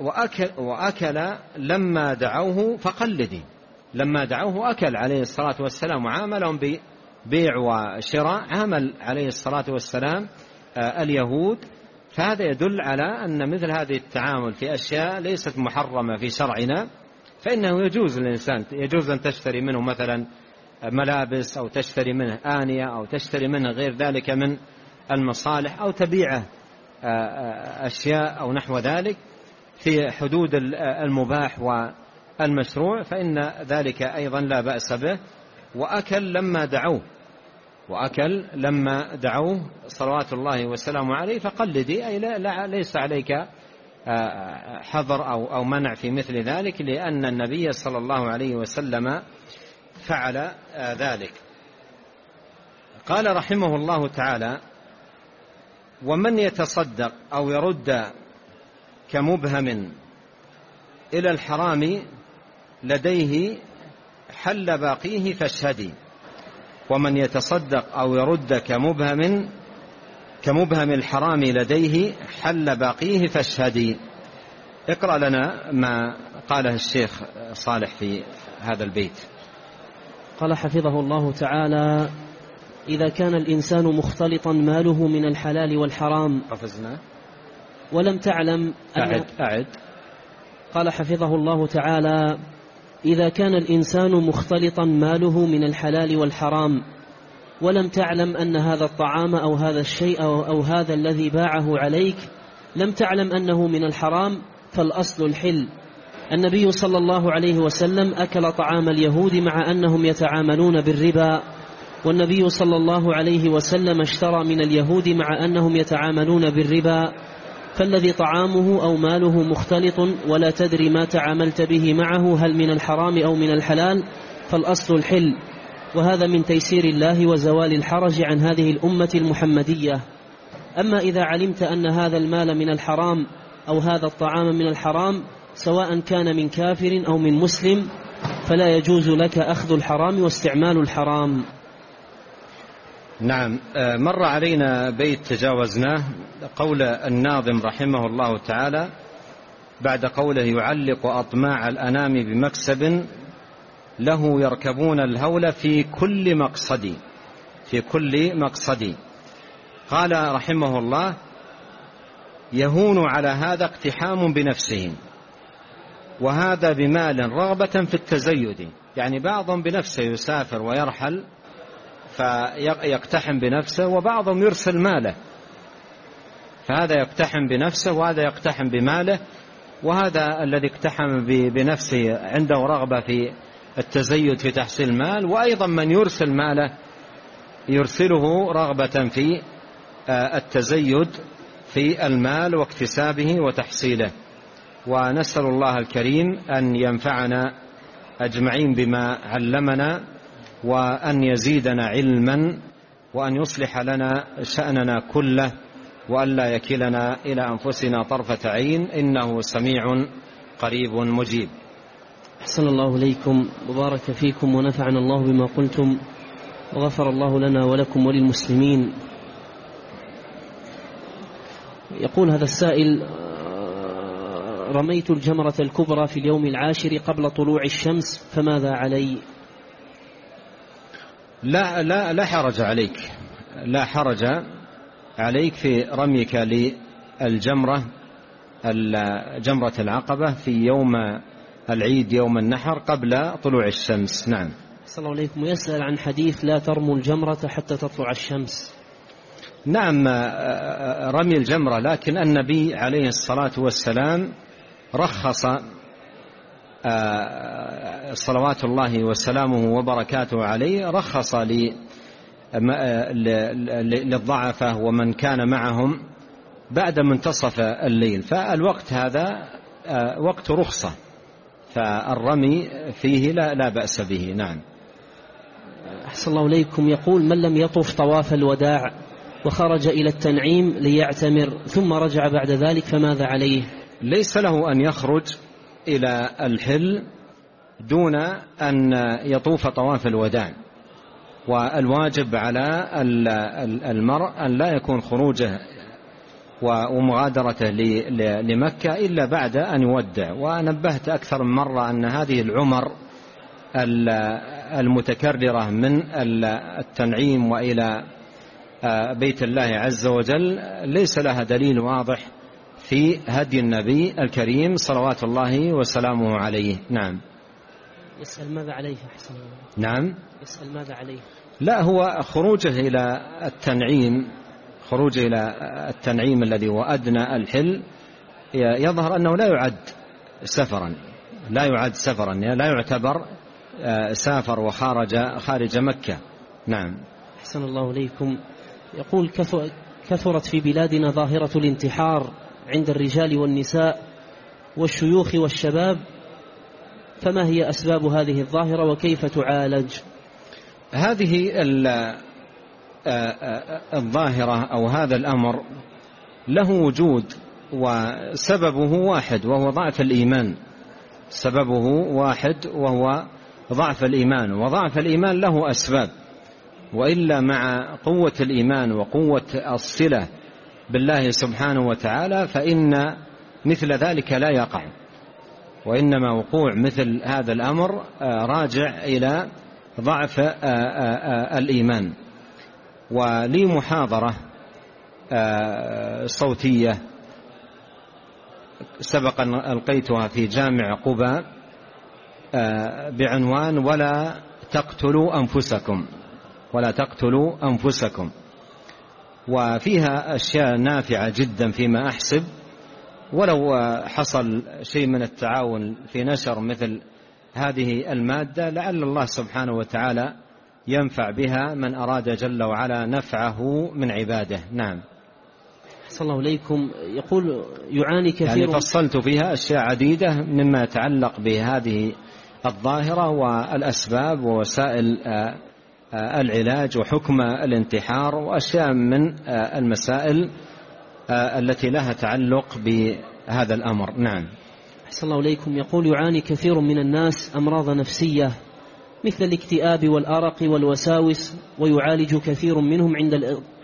Speaker 2: وأكل, وأكل لما دعوه فقلدي لما دعوه أكل عليه الصلاة والسلام وعاملهم ببيع وشراء عامل عليه الصلاة والسلام آه، اليهود. فهذا يدل على أن مثل هذه التعامل في أشياء ليست محرمة في شرعنا. فإنه يجوز للإنسان يجوز أن تشتري منه مثلا ملابس أو تشتري منه آنية أو تشتري منه غير ذلك من المصالح أو تبيعه. أشياء أو نحو ذلك في حدود المباح المشروع فإن ذلك أيضا لا بأس به. وأكل لما دعوه. وأكل لما دعوه صلوات الله وسلامه عليه. فقلدي أي لا ليس عليك آه، حظر أو أو منع في مثل ذلك لأن النبي صلى الله عليه وسلم فعل آه، ذلك. قال رحمه الله تعالى ومن يتصدق أو يرد كمبهم إلى الحرام لديه حل باقيه فاشهدي ومن يتصدق أو يرد كمبهم كمبهم الحرام لديه حل باقيه فاشهدي اقرأ لنا ما قاله الشيخ صالح في هذا البيت.
Speaker 1: قال حفظه الله تعالى إذا كان الإنسان مختلطا ماله من الحلال والحرام.
Speaker 2: قفزنا
Speaker 1: ولم تعلم
Speaker 2: أعد أعد.
Speaker 1: قال حفظه الله تعالى إذا كان الإنسان مختلطا ماله من الحلال والحرام ولم تعلم أن هذا الطعام أو هذا الشيء أو, أو هذا الذي باعه عليك لم تعلم أنه من الحرام فالأصل الحل. النبي صلى الله عليه وسلم أكل طعام اليهود مع أنهم يتعاملون بالربا. والنبي صلى الله عليه وسلم اشترى من اليهود مع أنهم يتعاملون بالربا فالذي طعامه أو ماله مختلط ولا تدري ما تعاملت به معه هل من الحرام أو من الحلال فالأصل الحل. وهذا من تيسير الله وزوال الحرج عن هذه الأمة المحمدية. أما إذا علمت أن هذا المال من الحرام أو هذا الطعام من الحرام سواء كان من كافر أو من مسلم فلا يجوز لك أخذ الحرام واستعمال الحرام.
Speaker 2: نعم. آه، مر علينا بيت تجاوزناه قول الناظم رحمه الله تعالى بعد قوله يعلق أطماع الأنام بمكسب له يركبون الهول في كل مقصد في كل مقصد. قال رحمه الله يهون على هذا اقتحام بنفسهم وهذا بمال رغبة في التزيد. يعني بعضهم بنفسه يسافر ويرحل فيقتحم بنفسه وبعضهم يرسل ماله. فهذا يقتحم بنفسه وهذا يقتحم بماله وهذا الذي اقتحم بنفسه عنده رغبة في التزيد في تحصيل المال وأيضا من يرسل ماله يرسله رغبة في آه، التزيد في المال واكتسابه وتحصيله. ونسأل الله الكريم أن ينفعنا أجمعين بما علمنا وأن يزيدنا علما وأن يصلح لنا شأننا كله وأن لا يكلنا إلى أنفسنا طرفة عين إنه سميع قريب مجيب.
Speaker 1: أحسن الله إليكم وبارك فيكم ونفعنا الله بما قلتم وغفر الله لنا ولكم وللمسلمين. يقول هذا السائل رميت الجمرة الكبرى في اليوم العاشر قبل طلوع الشمس فماذا علي؟
Speaker 2: لا لا لا حرج عليك. لا حرج عليك في رميك للجمرة جمرة العقبة في يوم العيد يوم النحر قبل طلوع الشمس. نعم.
Speaker 1: صلى الله عليكم. ويسأل عن حديث لا ترموا الجمرة حتى تطلع الشمس.
Speaker 2: نعم رمي الجمرة لكن النبي عليه الصلاة والسلام رخص آه، صلوات الله وسلامه وبركاته عليه رخص للضعفة ومن كان معهم بعد منتصف الليل. فالوقت هذا آه، وقت رخصة فالرمي فيه لا, لا بأس به. نعم.
Speaker 1: أحسن الله إليكم. يقول من لم يطف طواف الوداع وخرج إلى التنعيم ليعتمر ثم رجع بعد ذلك فماذا عليه؟
Speaker 2: ليس له أن يخرج إلى الحل دون أن يطوف طواف الوداع والواجب على المرء أن لا يكون خروجه ومغادرته لمكة إلا بعد أن يودع. ونبهت أكثر من مرة أن هذه العمر المتكررة من التنعيم وإلى بيت الله عز وجل ليس لها دليل واضح في هدي النبي الكريم صلوات الله وسلامه عليه. نعم.
Speaker 1: يسأل ماذا عليه أحسن
Speaker 2: نعم.
Speaker 1: يسأل ماذا عليه.
Speaker 2: لا هو خروجه إلى التنعيم خروجه إلى التنعيم الذي هو أدنى الحل يظهر أنه لا يعد سفرا لا يعد سفرا لا يعتبر آه، سافر وخرج خارج مكة. نعم.
Speaker 1: أحسن الله إليكم. يقول كثرت في بلادنا ظاهرة الانتحار عند الرجال والنساء والشيوخ والشباب فما هي أسباب هذه الظاهرة وكيف تعالج؟
Speaker 2: هذه الظاهرة أو هذا الأمر له وجود وسببه واحد وهو ضعف الإيمان. سببه واحد وهو ضعف الإيمان وضعف الإيمان له أسباب وإلا مع قوة الإيمان وقوة الصلة بالله سبحانه وتعالى فإن مثل ذلك لا يقع. وإنما وقوع مثل هذا الأمر آه، راجع إلى ضعف آه، آه، الإيمان. ولي محاضرة صوتية سبق ألقيتها في جامع قباء بعنوان ولا تقتلوا أنفسكم ولا تقتلوا أنفسكم. وفيها أشياء نافعة جدا فيما أحسب. ولو حصل شيء من التعاون في نشر مثل هذه المادة لعل الله سبحانه وتعالى ينفع بها من أراد جل وعلا نفعه من عباده. نعم.
Speaker 1: صلى الله عليكم يقول يعاني كثير
Speaker 2: يعني فصلت فيها أشياء عديدة مما يتعلق بهذه الظاهرة والأسباب ووسائل آه، العلاج وحكم الانتحار وأشياء من المسائل التي لها تعلق بهذا الأمر. نعم.
Speaker 1: أحسن الله إليكم. يقول يعاني كثير من الناس أمراض نفسية مثل الاكتئاب والأرق والوساوس ويعالج كثير منهم عند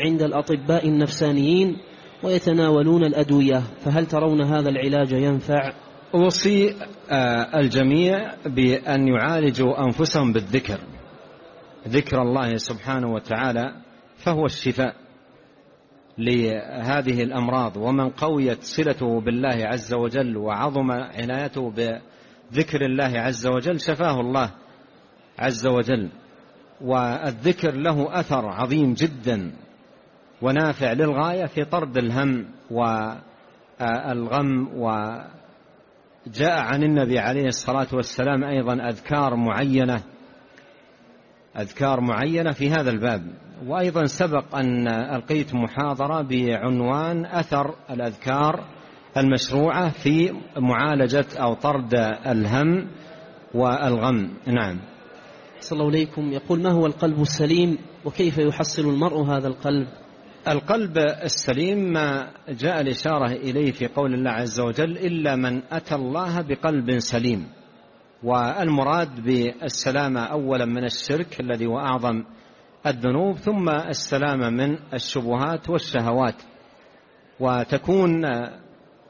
Speaker 1: عند الأطباء النفسانيين ويتناولون الأدوية. فهل ترون هذا العلاج ينفع؟
Speaker 2: أوصي الجميع بأن يعالجوا أنفسهم بالذكر. ذكر الله سبحانه وتعالى فهو الشفاء لهذه الأمراض. ومن قويت صلته بالله عز وجل وعظم عنايته بذكر الله عز وجل شفاه الله عز وجل. والذكر له أثر عظيم جدا ونافع للغاية في طرد الهم والغم. وجاء عن النبي عليه الصلاة والسلام أيضا أذكار معينة أذكار معينة في هذا الباب. وأيضا سبق أن ألقيت محاضرة بعنوان أثر الأذكار المشروعة في معالجة أو طرد الهم والغم. نعم.
Speaker 1: صلى الله عليكم. يقول ما هو القلب السليم وكيف يحصل المرء هذا القلب؟
Speaker 2: القلب السليم ما جاء الإشارة إليه في قول الله عز وجل إلا من أتى الله بقلب سليم. والمراد بالسلامة أولا من الشرك الذي هو أعظم الذنوب ثم السلامة من الشبهات والشهوات. وتكون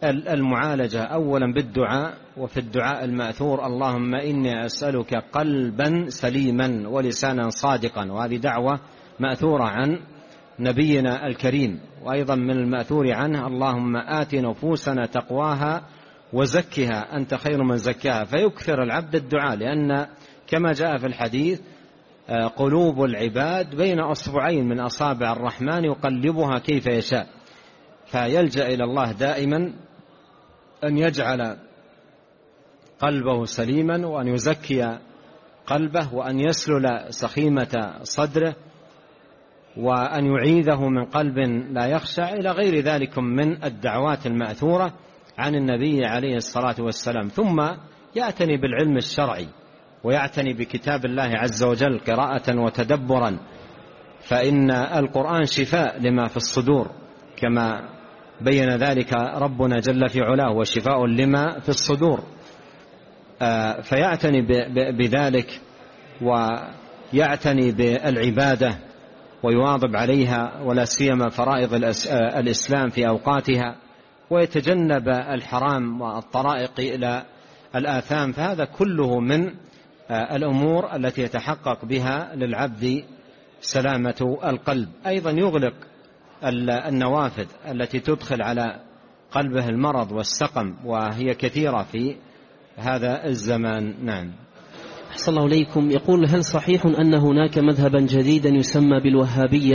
Speaker 2: المعالجة أولا بالدعاء وفي الدعاء المأثور اللهم إني أسألك قلبا سليما ولسانا صادقا. وهذه دعوة مأثورة عن نبينا الكريم. وأيضا من المأثور عنه اللهم آت نفوسنا تقواها وزكها أنت خير من زكاها. فيكثر العبد الدعاء لأن كما جاء في الحديث آه، قلوب العباد بين أصبعين من أصابع الرحمن يقلبها كيف يشاء. فيلجأ إلى الله دائما أن يجعل قلبه سليما وأن يزكي قلبه وأن يسلل سخيمة صدره وأن يعيذه من قلب لا يخشع إلى غير ذلك من الدعوات المأثورة. عن النبي عليه الصلاة والسلام ثم يعتني بالعلم الشرعي ويعتني بكتاب الله عز وجل قراءة وتدبرا فإن القرآن شفاء لما في الصدور كما بين ذلك ربنا جل في علاه وشفاء لما في الصدور. آه، فيعتني بذلك ويعتني بالعبادة ويواظب عليها ولا سيما فرائض الإسلام في أوقاتها. ويتجنب الحرام والطرائق إلى الآثام فهذا كله من آه، الأمور التي يتحقق بها للعبد سلامة القلب. أيضا يغلق النوافذ التي تدخل على قلبه المرض والسقم وهي كثيرة في هذا الزمان. نعم.
Speaker 1: أحسن الله إليكم. يقول هل صحيح أن هناك مذهبا جديدا يسمى بالوهابية